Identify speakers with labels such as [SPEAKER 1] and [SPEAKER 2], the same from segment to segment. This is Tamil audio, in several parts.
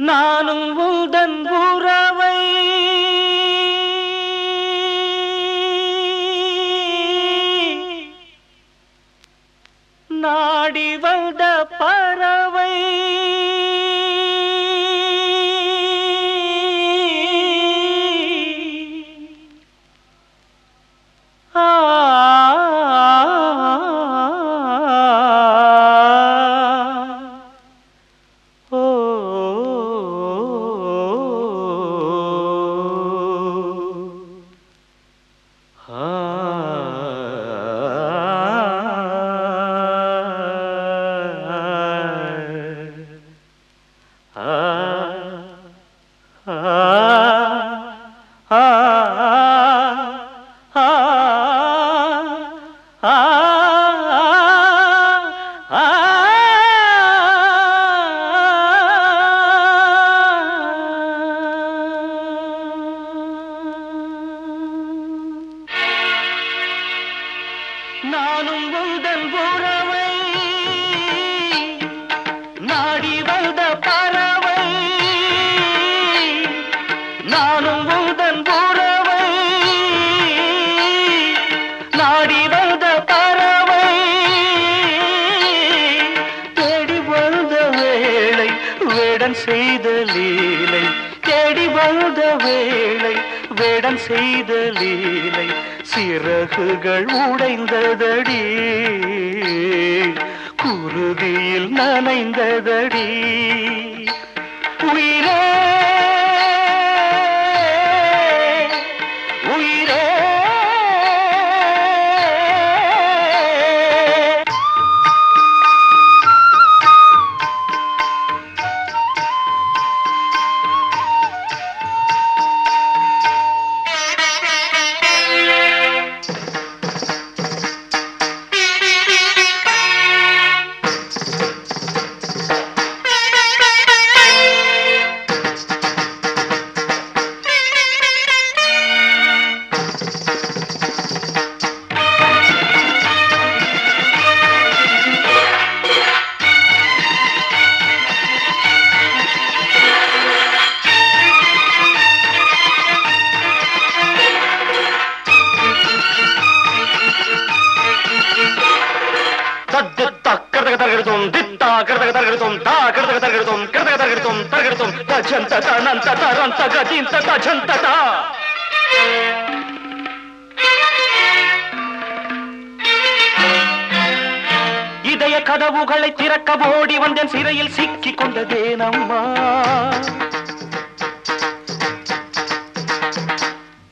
[SPEAKER 1] நானும் உந்தன் உறவை. நாடி வந்த பறவை. நானும் உந்தன் உறவை. நாடி வந்த பறவை. நானும் உந்தன் உறவை. நாடி வந்த பறவை. தேடி வந்த வேளை வேடன் செய்த லீலை. தேடி வந்த வேளை வேடம் செய்த லீலை சிறகுகள் உடைந்ததடி. குருதியில் நனைந்ததடி. உயிரே
[SPEAKER 2] தர்கெடுத்தோம் தித்தா கிருதக தர்கெடுத்தோம் தா கிருதக தர்கெடுத்தோம் கிருதக தர்கெடுத்தோம் தர்கெடுத்தோம் தச்சன் ததா நன் ததா ரன் தகா
[SPEAKER 1] இதய கதவுகளை திறக்க ஓடி வந்தேன் சிறையில் சிக்கி கொண்டதேனம்மா.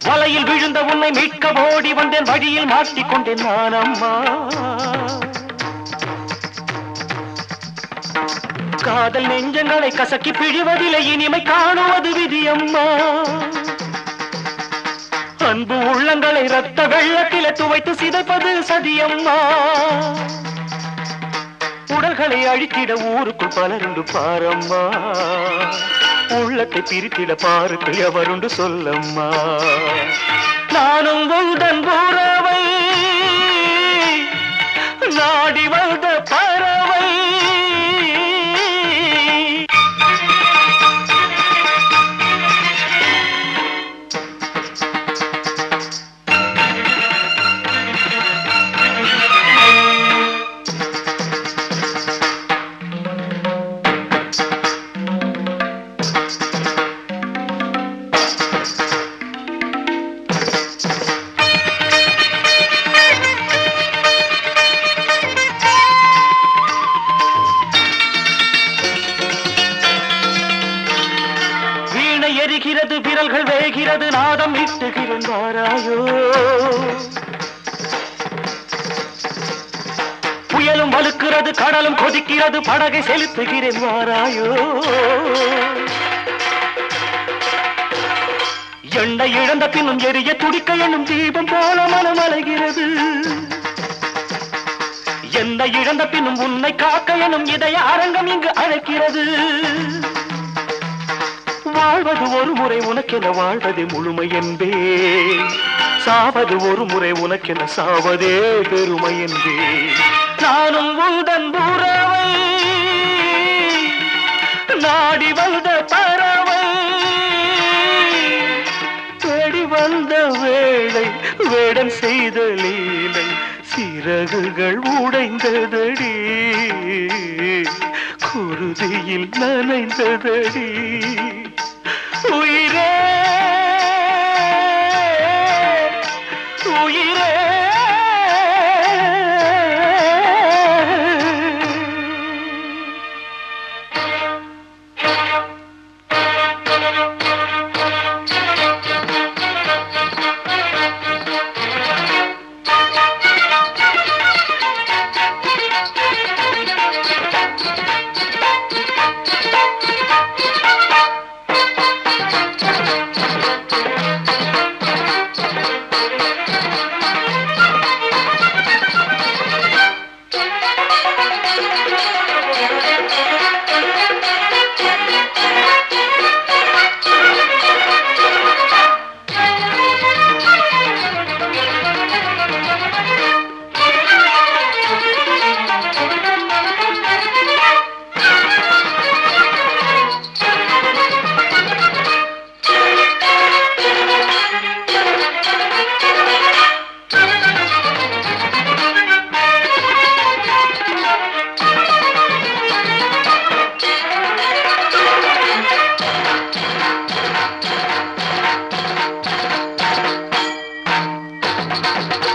[SPEAKER 1] வலையில் விழுந்த உன்னை மீட்க ஓடி வந்தேன் வழியில் மாட்டிக்கொண்டேன் நான் அம்மா காதல் நெஞ்சங்களை கசக்கி பிழிவதில்லை இனிமை காணுவது விதியம்மா. அன்பு உள்ளங்களை ரத்த வெள்ளத்தில துவைத்து சிதைப்பது சதியம்மா. உடல்களை அழித்திட ஊருக்குள் பலருண்டு பாரம்மா. உள்ளத்தை பிரித்திட பாருக்கு எவருண்டு சொல்லம்மா. நானும் உந்தன் உறவை நாடி வந்த விரல்கள் நாதம் இட்டுகின்றாராயோ புயலும் வலுக்கிறது கடலும் கொதிக்கிறது படகை செலுத்துகிறேன் வாராயோ எண்ணெய் இழந்த பின்னும் எரிய துடிக்க எண்ணும் தீபம் போல மனம் அலைகிறது. எந்த இழந்த பின்னும் உன்னை காக்க எனும் இதய அரங்கம் இங்கு அழைக்கிறது. வாழ்வது ஒரு முறை உனக்கென வாழ்வதே முழுமை என்பே. சாவது ஒரு முறை உனக்கென சாவதே பெருமை என்பே. நானும் உந்தன் புறவை நாடி வந்த பறவை தேடி வந்த வேளை வேடன் செய்த லீலை சிறகுகள் உடைந்ததடி குருதியில் நனைந்ததடி. Thank you.